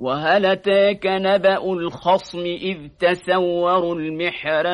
وهل أتاك نبأ الخصم إذ تسوروا المحراب